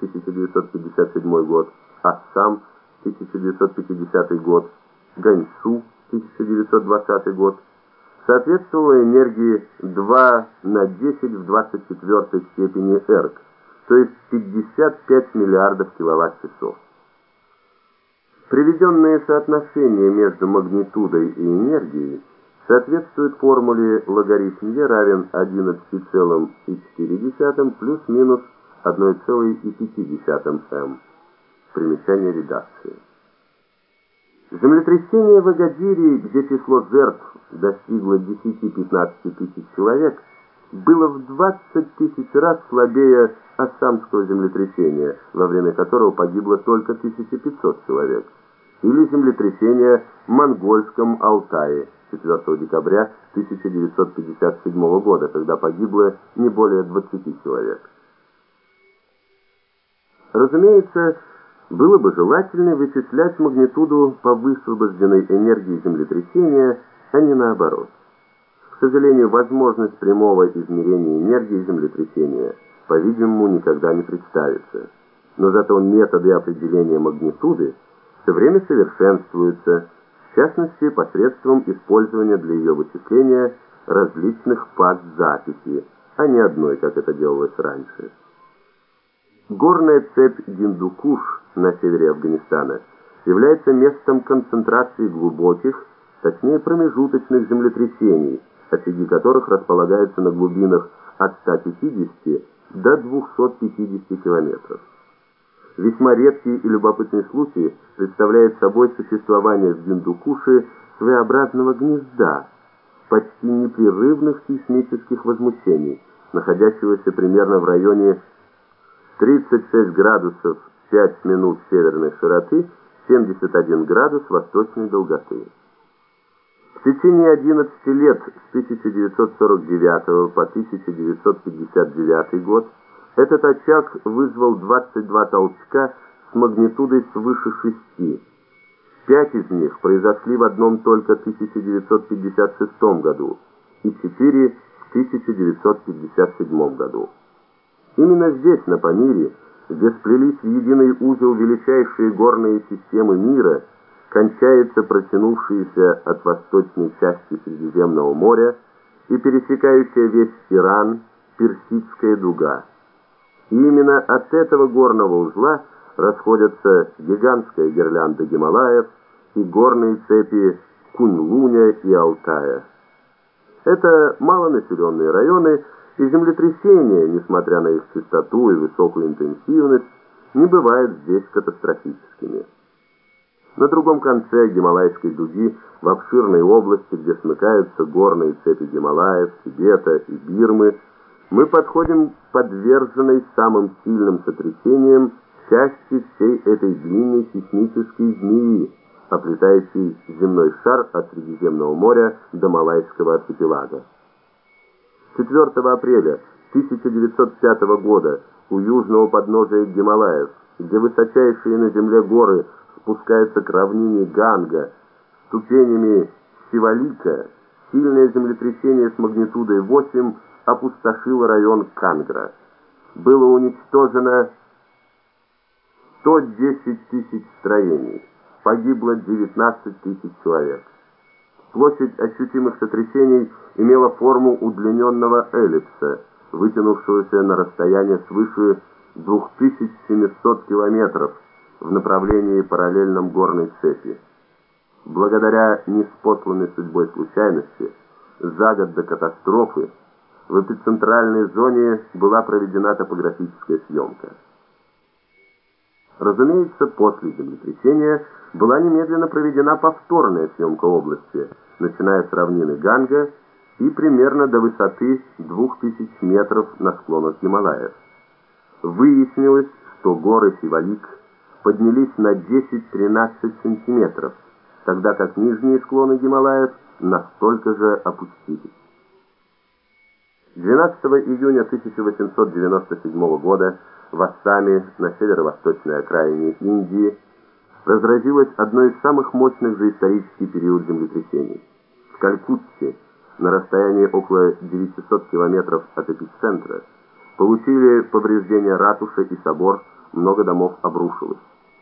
1957 год, Ассам, 1950 год, Ганьсу, 1920 год, соответствовала энергии 2 на 10 в 24 степени эрг, то есть 55 миллиардов киловатт-часов. Приведенные соотношения между магнитудой и энергией соответствуют формуле логарифм Е равен 11,4 плюс-минус 1,5 м. Примечание редакции. Землетрясение в Агадире, где число жертв достигло 10-15 тысяч человек, было в 20 тысяч раз слабее Ассамского землетрясения, во время которого погибло только 1500 человек, или землетрясения в Монгольском Алтае 4 декабря 1957 года, когда погибло не более 20 человек. Разумеется, было бы желательно вычислять магнитуду по высвобожденной энергии землетрясения, а не наоборот. К сожалению, возможность прямого измерения энергии землетрясения, по-видимому, никогда не представится. Но зато методы определения магнитуды все время совершенствуются, в частности, посредством использования для ее вычисления различных фаз записи, а не одной, как это делалось раньше. Горная цепь Гиндукуш на севере Афганистана является местом концентрации глубоких, точнее промежуточных землетрясений, очаги которых располагаются на глубинах от 150 до 250 километров. Весьма редкий и любопытный случай представляет собой существование в Гиндукуше своеобразного гнезда, почти непрерывных сейсмических возмущений, находящегося примерно в районе 36 градусов 5 минут северной широты, 71 градус восточной долготы. В течение 11 лет с 1949 по 1959 год этот очаг вызвал 22 толчка с магнитудой свыше 6. Пять из них произошли в одном только 1956 году и четыре в 1957 году. Именно здесь, на Памире, где сплелись в единый узел величайшие горные системы мира, кончается протянувшаяся от восточной части Средиземного моря и пересекающая весь Иран Персидская дуга. И именно от этого горного узла расходятся гигантская гирлянда Гималаев и горные цепи Кунь-Луня и Алтая. Это малонаселенные районы, и землетрясения, несмотря на их частоту и высокую интенсивность, не бывают здесь катастрофическими. На другом конце Гималайской дуги, в обширной области, где смыкаются горные цепи Гималаев, Тибета и Бирмы, мы подходим подверженной самым сильным сотрясениям части всей этой длинной сейсмической змеи, оплетающей земной шар от Средиземного моря до Малайского архипелага. 4 апреля 1905 года у южного подножия Гималаев, где высочайшие на земле горы спускаются к равнине Ганга, ступенями Сивалика, сильное землетрясение с магнитудой 8 опустошило район Кангра. Было уничтожено 110 тысяч строений, погибло 19 тысяч человек. Площадь ощутимых сотрясений имела форму удлиненного эллипса, вытянувшегося на расстояние свыше 2700 километров в направлении параллельном горной цепи. Благодаря неспосланной судьбой случайности, за год до катастрофы в эпицентральной зоне была проведена топографическая съемка. Разумеется, после землетрясения была немедленно проведена повторная съемка области, начиная с равнины Ганга и примерно до высоты 2000 метров на склонах Гималаев. Выяснилось, что горы Сивалик поднялись на 10-13 сантиметров, тогда как нижние склоны Гималаев настолько же опустились. 12 июня 1897 года в Ассаме, на северо-восточной окраине Индии, разразилось одно из самых мощных за исторический период землетрясений. В Калькутте, на расстоянии около 900 километров от эпицентра, получили повреждения ратуша и собор много домов обрушилось.